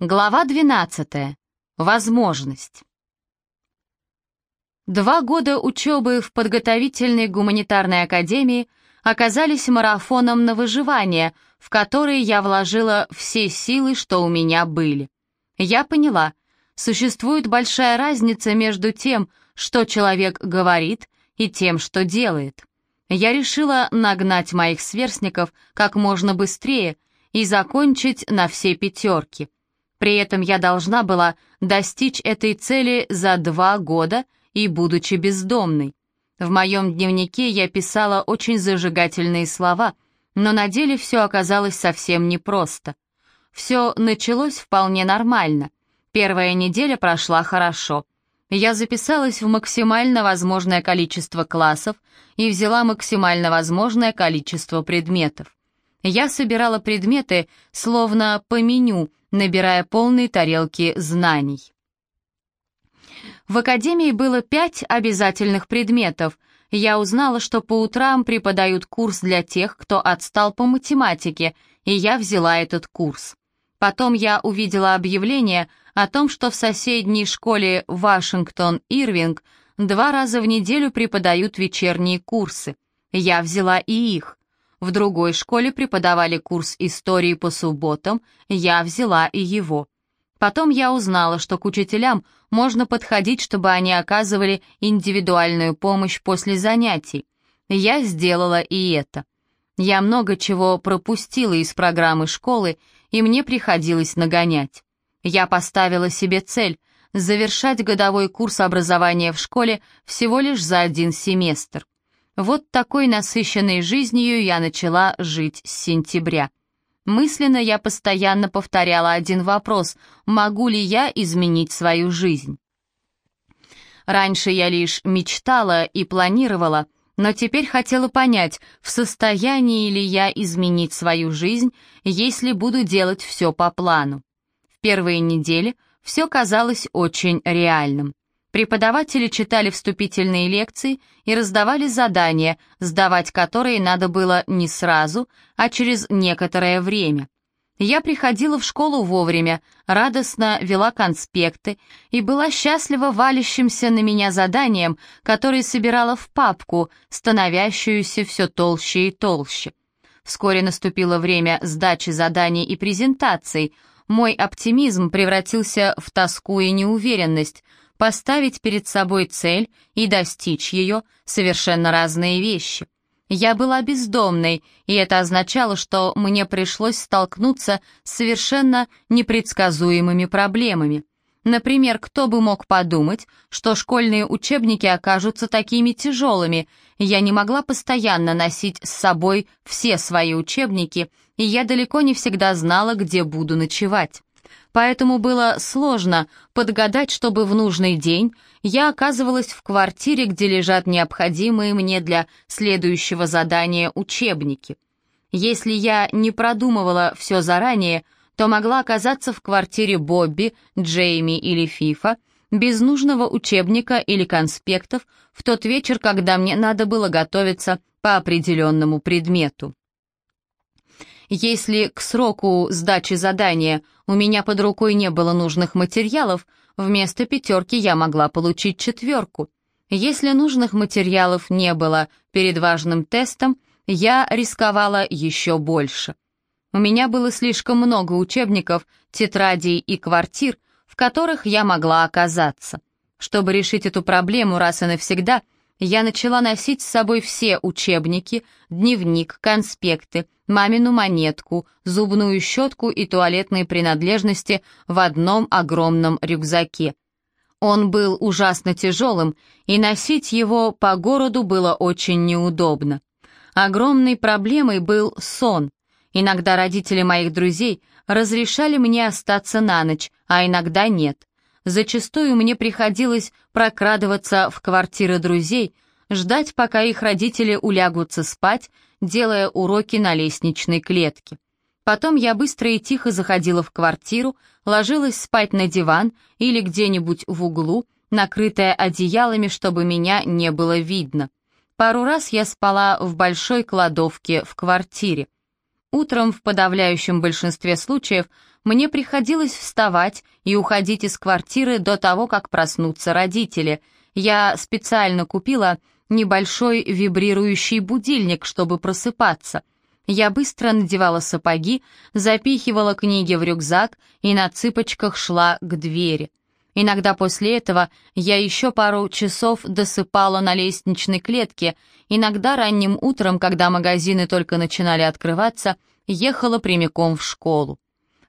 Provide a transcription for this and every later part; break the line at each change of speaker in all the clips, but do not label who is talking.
Глава 12. Возможность. Два года учебы в подготовительной гуманитарной академии оказались марафоном на выживание, в который я вложила все силы, что у меня были. Я поняла, существует большая разница между тем, что человек говорит, и тем, что делает. Я решила нагнать моих сверстников как можно быстрее и закончить на все пятерки — при этом я должна была достичь этой цели за два года и будучи бездомной. В моем дневнике я писала очень зажигательные слова, но на деле все оказалось совсем непросто. Все началось вполне нормально. Первая неделя прошла хорошо. Я записалась в максимально возможное количество классов и взяла максимально возможное количество предметов. Я собирала предметы словно по меню, набирая полные тарелки знаний. В академии было пять обязательных предметов. Я узнала, что по утрам преподают курс для тех, кто отстал по математике, и я взяла этот курс. Потом я увидела объявление о том, что в соседней школе Вашингтон-Ирвинг два раза в неделю преподают вечерние курсы. Я взяла и их. В другой школе преподавали курс истории по субботам, я взяла и его. Потом я узнала, что к учителям можно подходить, чтобы они оказывали индивидуальную помощь после занятий. Я сделала и это. Я много чего пропустила из программы школы, и мне приходилось нагонять. Я поставила себе цель — завершать годовой курс образования в школе всего лишь за один семестр. Вот такой насыщенной жизнью я начала жить с сентября. Мысленно я постоянно повторяла один вопрос «Могу ли я изменить свою жизнь?» Раньше я лишь мечтала и планировала, но теперь хотела понять, в состоянии ли я изменить свою жизнь, если буду делать все по плану. В первые недели все казалось очень реальным. Преподаватели читали вступительные лекции и раздавали задания, сдавать которые надо было не сразу, а через некоторое время. Я приходила в школу вовремя, радостно вела конспекты и была счастлива валящимся на меня заданием, которое собирала в папку, становящуюся все толще и толще. Вскоре наступило время сдачи заданий и презентаций. Мой оптимизм превратился в тоску и неуверенность — Поставить перед собой цель и достичь ее — совершенно разные вещи. Я была бездомной, и это означало, что мне пришлось столкнуться с совершенно непредсказуемыми проблемами. Например, кто бы мог подумать, что школьные учебники окажутся такими тяжелыми. Я не могла постоянно носить с собой все свои учебники, и я далеко не всегда знала, где буду ночевать поэтому было сложно подгадать, чтобы в нужный день я оказывалась в квартире, где лежат необходимые мне для следующего задания учебники. Если я не продумывала все заранее, то могла оказаться в квартире Бобби, Джейми или Фифа, без нужного учебника или конспектов в тот вечер, когда мне надо было готовиться по определенному предмету. Если к сроку сдачи задания у меня под рукой не было нужных материалов, вместо пятерки я могла получить четверку. Если нужных материалов не было перед важным тестом, я рисковала еще больше. У меня было слишком много учебников, тетрадей и квартир, в которых я могла оказаться. Чтобы решить эту проблему раз и навсегда, я начала носить с собой все учебники, дневник, конспекты, мамину монетку, зубную щетку и туалетные принадлежности в одном огромном рюкзаке. Он был ужасно тяжелым, и носить его по городу было очень неудобно. Огромной проблемой был сон. Иногда родители моих друзей разрешали мне остаться на ночь, а иногда нет. Зачастую мне приходилось прокрадываться в квартиры друзей, ждать, пока их родители улягутся спать, делая уроки на лестничной клетке. Потом я быстро и тихо заходила в квартиру, ложилась спать на диван или где-нибудь в углу, накрытая одеялами, чтобы меня не было видно. Пару раз я спала в большой кладовке в квартире. Утром в подавляющем большинстве случаев мне приходилось вставать и уходить из квартиры до того, как проснутся родители. Я специально купила небольшой вибрирующий будильник, чтобы просыпаться. Я быстро надевала сапоги, запихивала книги в рюкзак и на цыпочках шла к двери. Иногда после этого я еще пару часов досыпала на лестничной клетке, иногда ранним утром, когда магазины только начинали открываться, ехала прямиком в школу.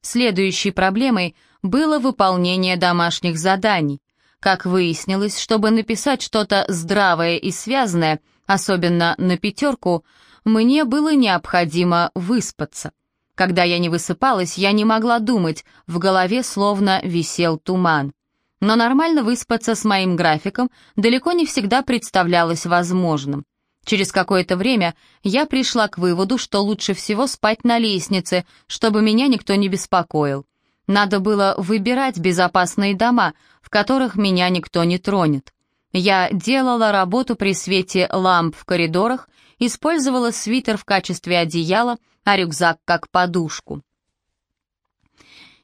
Следующей проблемой было выполнение домашних заданий. Как выяснилось, чтобы написать что-то здравое и связанное, особенно на пятерку, мне было необходимо выспаться. Когда я не высыпалась, я не могла думать, в голове словно висел туман. Но нормально выспаться с моим графиком далеко не всегда представлялось возможным. Через какое-то время я пришла к выводу, что лучше всего спать на лестнице, чтобы меня никто не беспокоил. Надо было выбирать безопасные дома, в которых меня никто не тронет. Я делала работу при свете ламп в коридорах, использовала свитер в качестве одеяла, а рюкзак как подушку.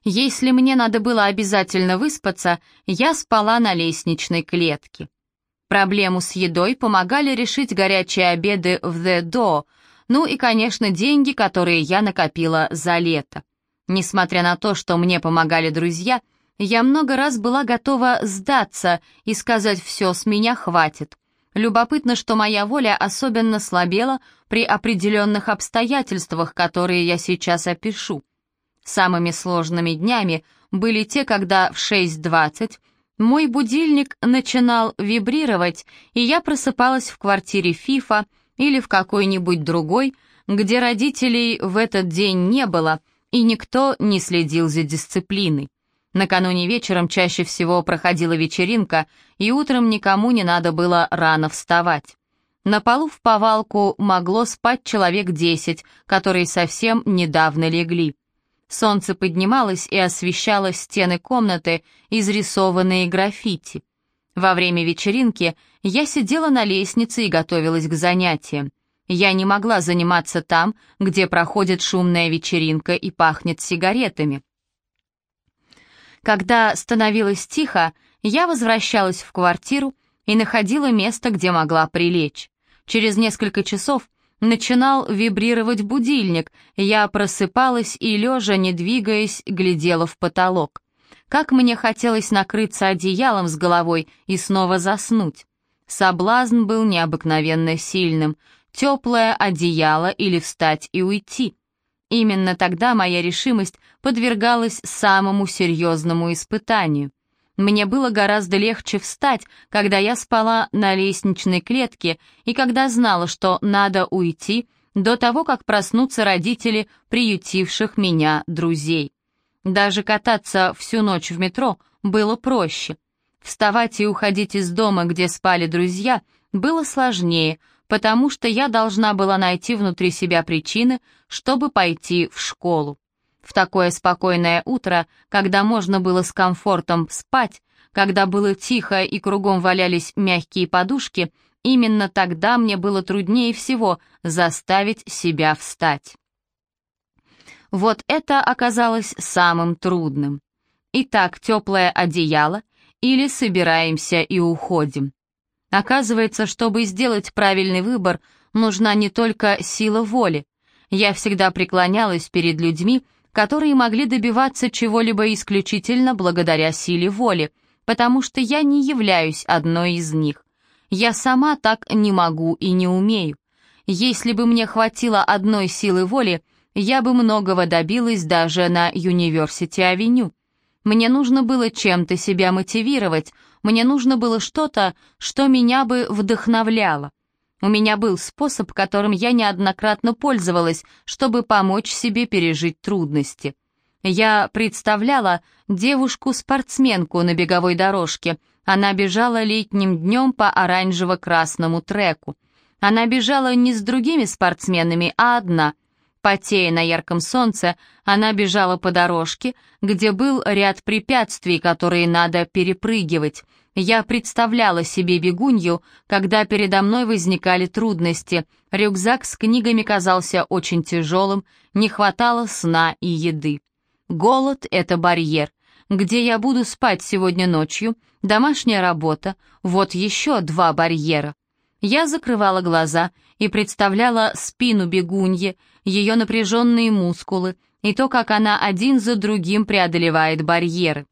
Если мне надо было обязательно выспаться, я спала на лестничной клетке. Проблему с едой помогали решить горячие обеды в The Do, ну и, конечно, деньги, которые я накопила за лето. Несмотря на то, что мне помогали друзья, я много раз была готова сдаться и сказать «все, с меня хватит». Любопытно, что моя воля особенно слабела при определенных обстоятельствах, которые я сейчас опишу. Самыми сложными днями были те, когда в 6.20 мой будильник начинал вибрировать, и я просыпалась в квартире Фифа или в какой-нибудь другой, где родителей в этот день не было — и никто не следил за дисциплиной. Накануне вечером чаще всего проходила вечеринка, и утром никому не надо было рано вставать. На полу в повалку могло спать человек десять, которые совсем недавно легли. Солнце поднималось и освещало стены комнаты, изрисованные граффити. Во время вечеринки я сидела на лестнице и готовилась к занятиям. Я не могла заниматься там, где проходит шумная вечеринка и пахнет сигаретами. Когда становилось тихо, я возвращалась в квартиру и находила место, где могла прилечь. Через несколько часов начинал вибрировать будильник, я просыпалась и, лежа, не двигаясь, глядела в потолок. Как мне хотелось накрыться одеялом с головой и снова заснуть. Соблазн был необыкновенно сильным — теплое одеяло или встать и уйти. Именно тогда моя решимость подвергалась самому серьезному испытанию. Мне было гораздо легче встать, когда я спала на лестничной клетке и когда знала, что надо уйти до того, как проснутся родители приютивших меня друзей. Даже кататься всю ночь в метро было проще. Вставать и уходить из дома, где спали друзья, было сложнее, потому что я должна была найти внутри себя причины, чтобы пойти в школу. В такое спокойное утро, когда можно было с комфортом спать, когда было тихо и кругом валялись мягкие подушки, именно тогда мне было труднее всего заставить себя встать. Вот это оказалось самым трудным. Итак, теплое одеяло или собираемся и уходим. Оказывается, чтобы сделать правильный выбор, нужна не только сила воли. Я всегда преклонялась перед людьми, которые могли добиваться чего-либо исключительно благодаря силе воли, потому что я не являюсь одной из них. Я сама так не могу и не умею. Если бы мне хватило одной силы воли, я бы многого добилась даже на Юниверсити-авеню. Мне нужно было чем-то себя мотивировать, мне нужно было что-то, что меня бы вдохновляло. У меня был способ, которым я неоднократно пользовалась, чтобы помочь себе пережить трудности. Я представляла девушку-спортсменку на беговой дорожке. Она бежала летним днем по оранжево-красному треку. Она бежала не с другими спортсменами, а одна — Потея на ярком солнце, она бежала по дорожке, где был ряд препятствий, которые надо перепрыгивать. Я представляла себе бегунью, когда передо мной возникали трудности. Рюкзак с книгами казался очень тяжелым, не хватало сна и еды. Голод — это барьер. Где я буду спать сегодня ночью? Домашняя работа. Вот еще два барьера. Я закрывала глаза и представляла спину бегуньи, ее напряженные мускулы и то, как она один за другим преодолевает барьеры.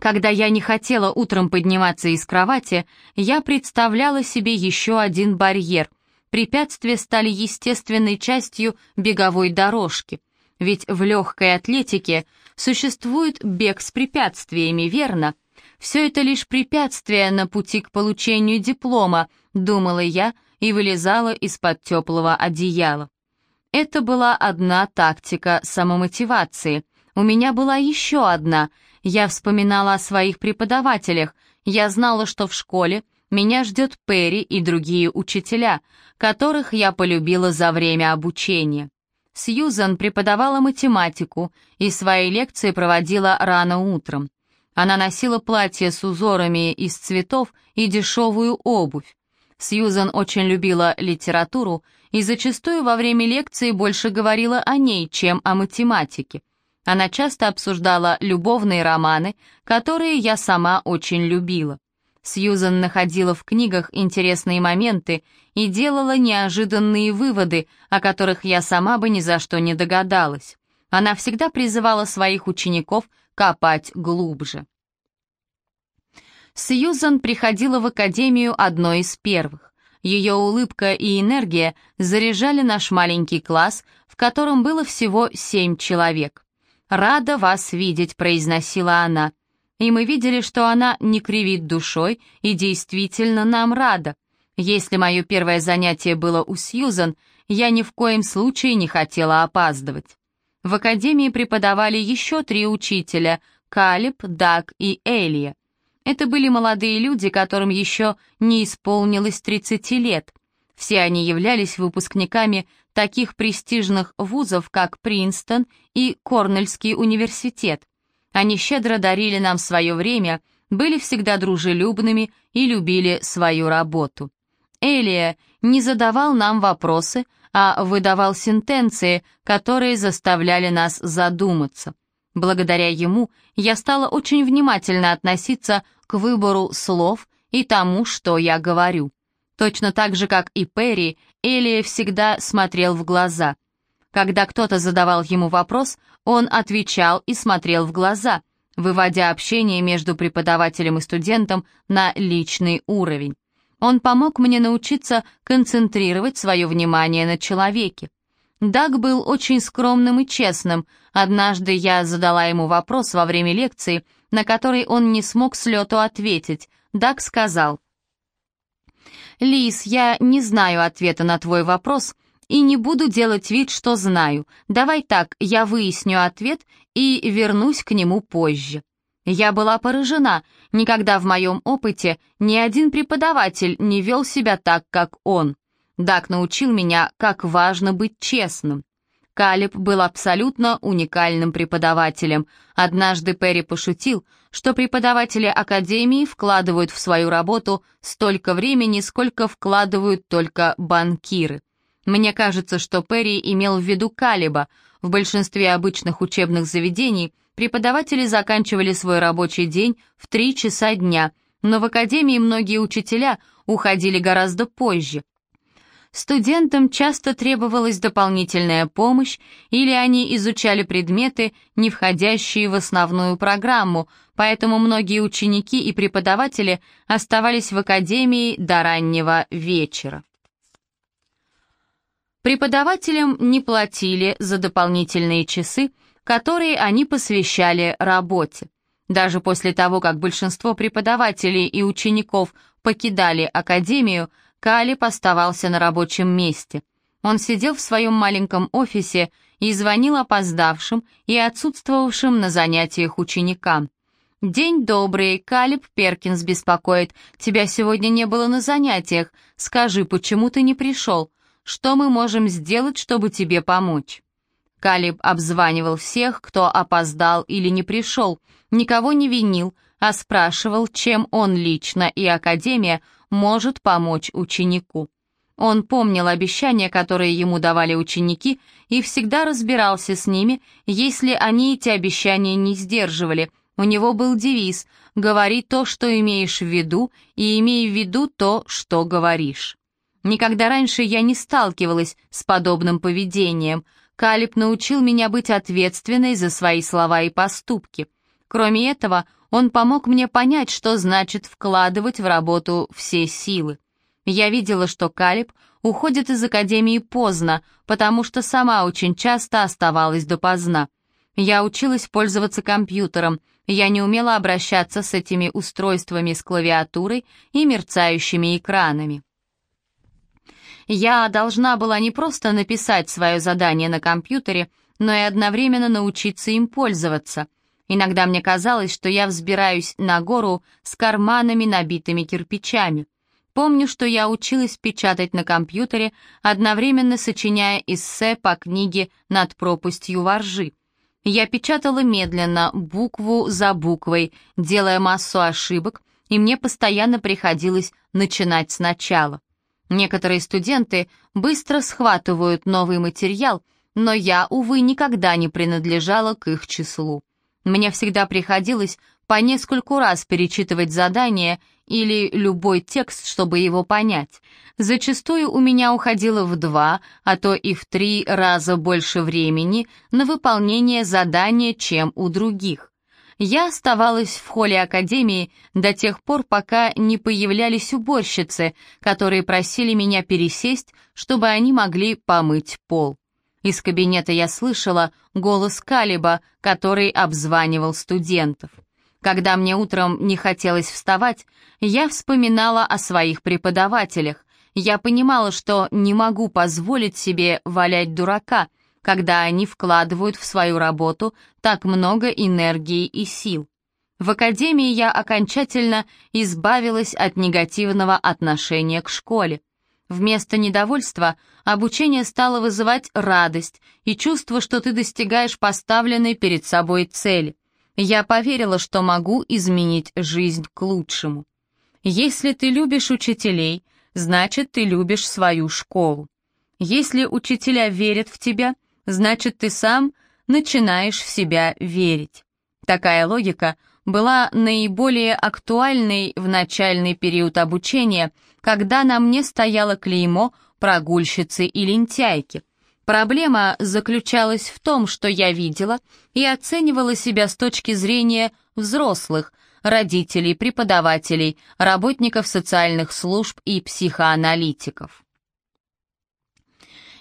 Когда я не хотела утром подниматься из кровати, я представляла себе еще один барьер. Препятствия стали естественной частью беговой дорожки. Ведь в легкой атлетике существует бег с препятствиями, верно? Все это лишь препятствия на пути к получению диплома, думала я и вылезала из-под теплого одеяла. Это была одна тактика самомотивации. У меня была еще одна — я вспоминала о своих преподавателях. Я знала, что в школе меня ждет Перри и другие учителя, которых я полюбила за время обучения. Сьюзан преподавала математику и свои лекции проводила рано утром. Она носила платье с узорами из цветов и дешевую обувь. Сьюзан очень любила литературу и зачастую во время лекции больше говорила о ней, чем о математике. Она часто обсуждала любовные романы, которые я сама очень любила. Сьюзан находила в книгах интересные моменты и делала неожиданные выводы, о которых я сама бы ни за что не догадалась. Она всегда призывала своих учеников копать глубже. Сьюзан приходила в академию одной из первых. Ее улыбка и энергия заряжали наш маленький класс, в котором было всего семь человек. «Рада вас видеть», — произносила она. И мы видели, что она не кривит душой и действительно нам рада. Если мое первое занятие было у Сьюзан, я ни в коем случае не хотела опаздывать. В академии преподавали еще три учителя — Калиб, Даг и Элия. Это были молодые люди, которым еще не исполнилось 30 лет. Все они являлись выпускниками таких престижных вузов, как Принстон и Корнельский университет. Они щедро дарили нам свое время, были всегда дружелюбными и любили свою работу. Элия не задавал нам вопросы, а выдавал сентенции, которые заставляли нас задуматься. Благодаря ему я стала очень внимательно относиться к выбору слов и тому, что я говорю. Точно так же, как и Перри, Элия всегда смотрел в глаза. Когда кто-то задавал ему вопрос, он отвечал и смотрел в глаза, выводя общение между преподавателем и студентом на личный уровень. Он помог мне научиться концентрировать свое внимание на человеке. Даг был очень скромным и честным. Однажды я задала ему вопрос во время лекции, на который он не смог с лету ответить. Даг сказал, «Лис, я не знаю ответа на твой вопрос и не буду делать вид, что знаю. Давай так, я выясню ответ и вернусь к нему позже». Я была поражена. Никогда в моем опыте ни один преподаватель не вел себя так, как он. Дак научил меня, как важно быть честным. Калиб был абсолютно уникальным преподавателем. Однажды Перри пошутил, что преподаватели Академии вкладывают в свою работу столько времени, сколько вкладывают только банкиры. Мне кажется, что Перри имел в виду Калиба. В большинстве обычных учебных заведений преподаватели заканчивали свой рабочий день в три часа дня, но в Академии многие учителя уходили гораздо позже, Студентам часто требовалась дополнительная помощь, или они изучали предметы, не входящие в основную программу, поэтому многие ученики и преподаватели оставались в академии до раннего вечера. Преподавателям не платили за дополнительные часы, которые они посвящали работе. Даже после того, как большинство преподавателей и учеников покидали академию, Калиб оставался на рабочем месте. Он сидел в своем маленьком офисе и звонил опоздавшим и отсутствовавшим на занятиях ученикам. «День добрый, Калиб Перкинс беспокоит. Тебя сегодня не было на занятиях. Скажи, почему ты не пришел? Что мы можем сделать, чтобы тебе помочь?» Калиб обзванивал всех, кто опоздал или не пришел, никого не винил, а спрашивал, чем он лично и Академия может помочь ученику. Он помнил обещания, которые ему давали ученики, и всегда разбирался с ними, если они эти обещания не сдерживали. У него был девиз «Говори то, что имеешь в виду, и имей в виду то, что говоришь». Никогда раньше я не сталкивалась с подобным поведением. Калиб научил меня быть ответственной за свои слова и поступки. Кроме этого, он помог мне понять, что значит вкладывать в работу все силы. Я видела, что Калиб уходит из академии поздно, потому что сама очень часто оставалась допоздна. Я училась пользоваться компьютером, я не умела обращаться с этими устройствами с клавиатурой и мерцающими экранами. Я должна была не просто написать свое задание на компьютере, но и одновременно научиться им пользоваться. Иногда мне казалось, что я взбираюсь на гору с карманами, набитыми кирпичами. Помню, что я училась печатать на компьютере, одновременно сочиняя эссе по книге «Над пропастью воржи». Я печатала медленно, букву за буквой, делая массу ошибок, и мне постоянно приходилось начинать сначала. Некоторые студенты быстро схватывают новый материал, но я, увы, никогда не принадлежала к их числу. Мне всегда приходилось по нескольку раз перечитывать задание или любой текст, чтобы его понять. Зачастую у меня уходило в два, а то и в три раза больше времени на выполнение задания, чем у других. Я оставалась в холле академии до тех пор, пока не появлялись уборщицы, которые просили меня пересесть, чтобы они могли помыть пол. Из кабинета я слышала голос Калиба, который обзванивал студентов. Когда мне утром не хотелось вставать, я вспоминала о своих преподавателях. Я понимала, что не могу позволить себе валять дурака, когда они вкладывают в свою работу так много энергии и сил. В академии я окончательно избавилась от негативного отношения к школе. Вместо недовольства обучение стало вызывать радость и чувство, что ты достигаешь поставленной перед собой цели. Я поверила, что могу изменить жизнь к лучшему. Если ты любишь учителей, значит, ты любишь свою школу. Если учителя верят в тебя, значит, ты сам начинаешь в себя верить. Такая логика была наиболее актуальной в начальный период обучения, когда на мне стояло клеймо прогульщицы и лентяйки. Проблема заключалась в том, что я видела и оценивала себя с точки зрения взрослых, родителей, преподавателей, работников социальных служб и психоаналитиков.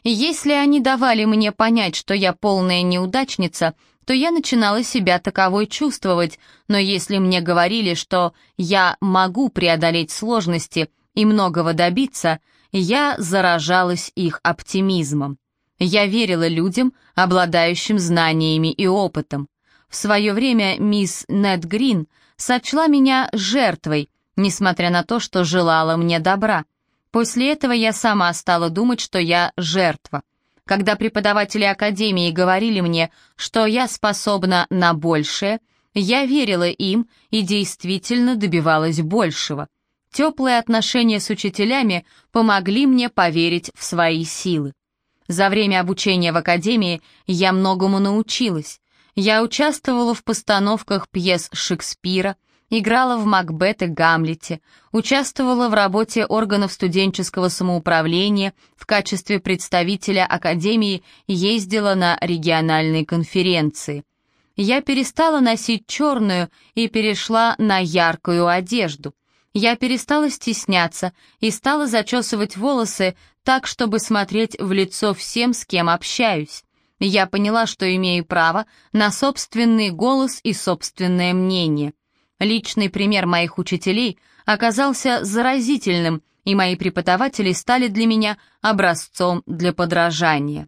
Если они давали мне понять, что я полная неудачница, то я начинала себя таковой чувствовать, но если мне говорили, что я могу преодолеть сложности и многого добиться, я заражалась их оптимизмом. Я верила людям, обладающим знаниями и опытом. В свое время мисс Нед Грин сочла меня жертвой, несмотря на то, что желала мне добра. После этого я сама стала думать, что я жертва. Когда преподаватели академии говорили мне, что я способна на большее, я верила им и действительно добивалась большего. Теплые отношения с учителями помогли мне поверить в свои силы. За время обучения в академии я многому научилась. Я участвовала в постановках пьес Шекспира, играла в Макбет и Гамлете, участвовала в работе органов студенческого самоуправления, в качестве представителя академии ездила на региональные конференции. Я перестала носить черную и перешла на яркую одежду. Я перестала стесняться и стала зачесывать волосы так, чтобы смотреть в лицо всем, с кем общаюсь. Я поняла, что имею право на собственный голос и собственное мнение. Личный пример моих учителей оказался заразительным, и мои преподаватели стали для меня образцом для подражания.